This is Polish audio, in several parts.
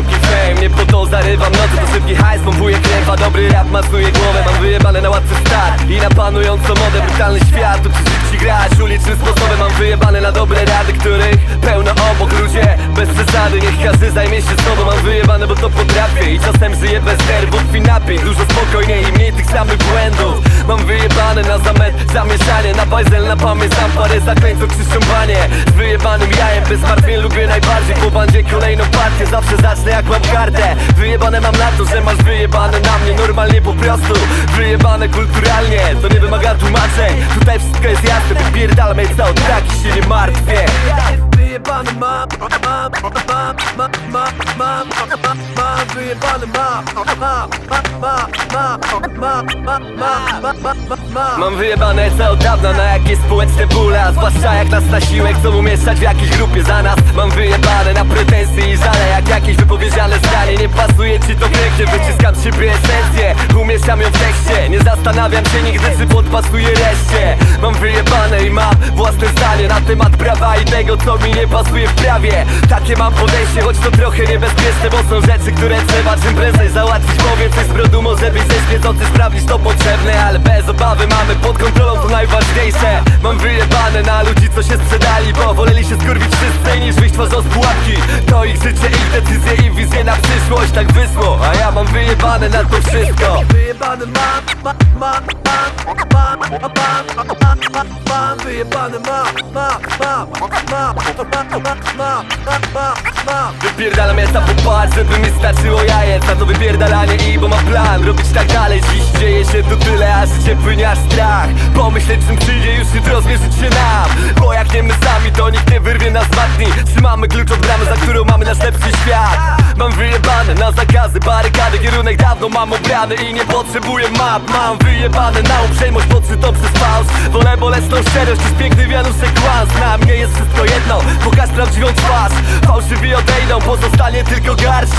szybki fame Nie po to zarywam nocy, to szybki hajs Pompuję krew, a dobry rap masuje głowę Mam wyjebane na łatwy start I na panującą modę Brutalny świat, tu ci grać ulicznym sposobem Mam wyjebane na dobre rady, których pełno obok Ludzie bez przesady, niech każdy zajmie się sobą Mam wyjebane, bo to potrafię I czasem żyję bez nerwów i napień Dużo spokojniej i mniej tych samych błędów. Mam wyjebane na zamet, zamieszanie Na bajzel, na pamięć, sam parę zaklęć, to krzyżowanie Z wyjebanym jajem, bez martwień lubię najbardziej kolejną partię, zawsze zacznę jak mam kartę Wyjebane mam na to, że masz wyjebane na mnie Normalnie po prostu, wyjebane kulturalnie To nie wymaga tłumaczeń, tutaj wszystko jest jasne Wypierdalam jak za taki się nie martwię Wyjebany mam, mam, mam, mam, mam, mam, mam, mam, wyjebany mam, mam, mam, mam, mam, mam, mam, mam, mam, mam. Mam wyjebane co od dawna na jakieś społeczne bóle Zwłaszcza jak nas na siłę chcą umieszczać w jakiejś grupie za nas. Mam wyjebane na pretensje i żale zastanawiam się nigdy czy podpasuje reszcie. Mam wyjebane i mam własne zdanie Na temat prawa i tego co mi nie pasuje w prawie. Takie mam podejście, choć to trochę niebezpieczne Bo są rzeczy, które trzeba czym prędzej załatwić. Powiem coś z brodu może być ześmiecący Sprawdzić to potrzebne, ale bez obawy mamy pod kontrolą to najważniejsze. Mam wyjebane na ludzi, co się sprzedali Bo woleli się skurwić niż wyjść twarzą z pułapki To ich życie, ich decyzje i wizje na przyszłość Tak wyszło, a ja mam wyjebane na to wszystko Wyjebany mam, mam, mam, mam, mam, mam, mam, mam, mam, mam, wyjebany mam, mam, mam, mam, mam, mam, mam, mam. Wypierdalam ja popatrz, żeby mi starczyło jajec Na to wypierdalanie i bo mam plan Robić tak dalej, dziś dzieje się tu tyle A życie płynie aż strach Pomyśleć czym przyjdzie, już jutro zmierzyć się nam Bo jak wyrwie nas matni Trzymamy klucz od bramy, za którą mamy nasz lepszy świat. Mam wyjebane na zakazy, barykady Kierunek dawno mam obrany i nie potrzebuję map. Mam wyjebane na uprzejmość podszytą przez fałsz. Wolę bolesną szczerość niż piękny wianusek kłam Na mnie jest wszystko jedno, pokaż prawdziwą twarz. Fałszywi odejdą, pozostanie tylko garść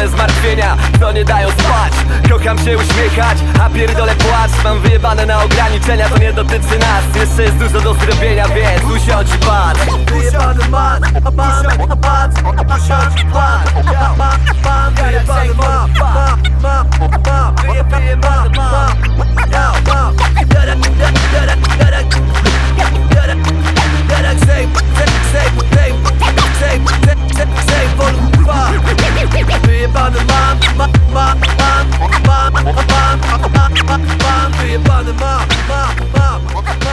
Pierdolę zmartwienia, co nie dają spać. Kocham się uśmiechać, a pierdolę płacz. Mam wyjebane na ograniczenia, to nie dotyczy nas. Jeszcze jest dużo do zrobienia, więc usiądź i patrz Wyjebany man, mam, mam, mam, usiądź pan, mam, mam, wyjebany mam, 别怕的妈妈妈。妈妈妈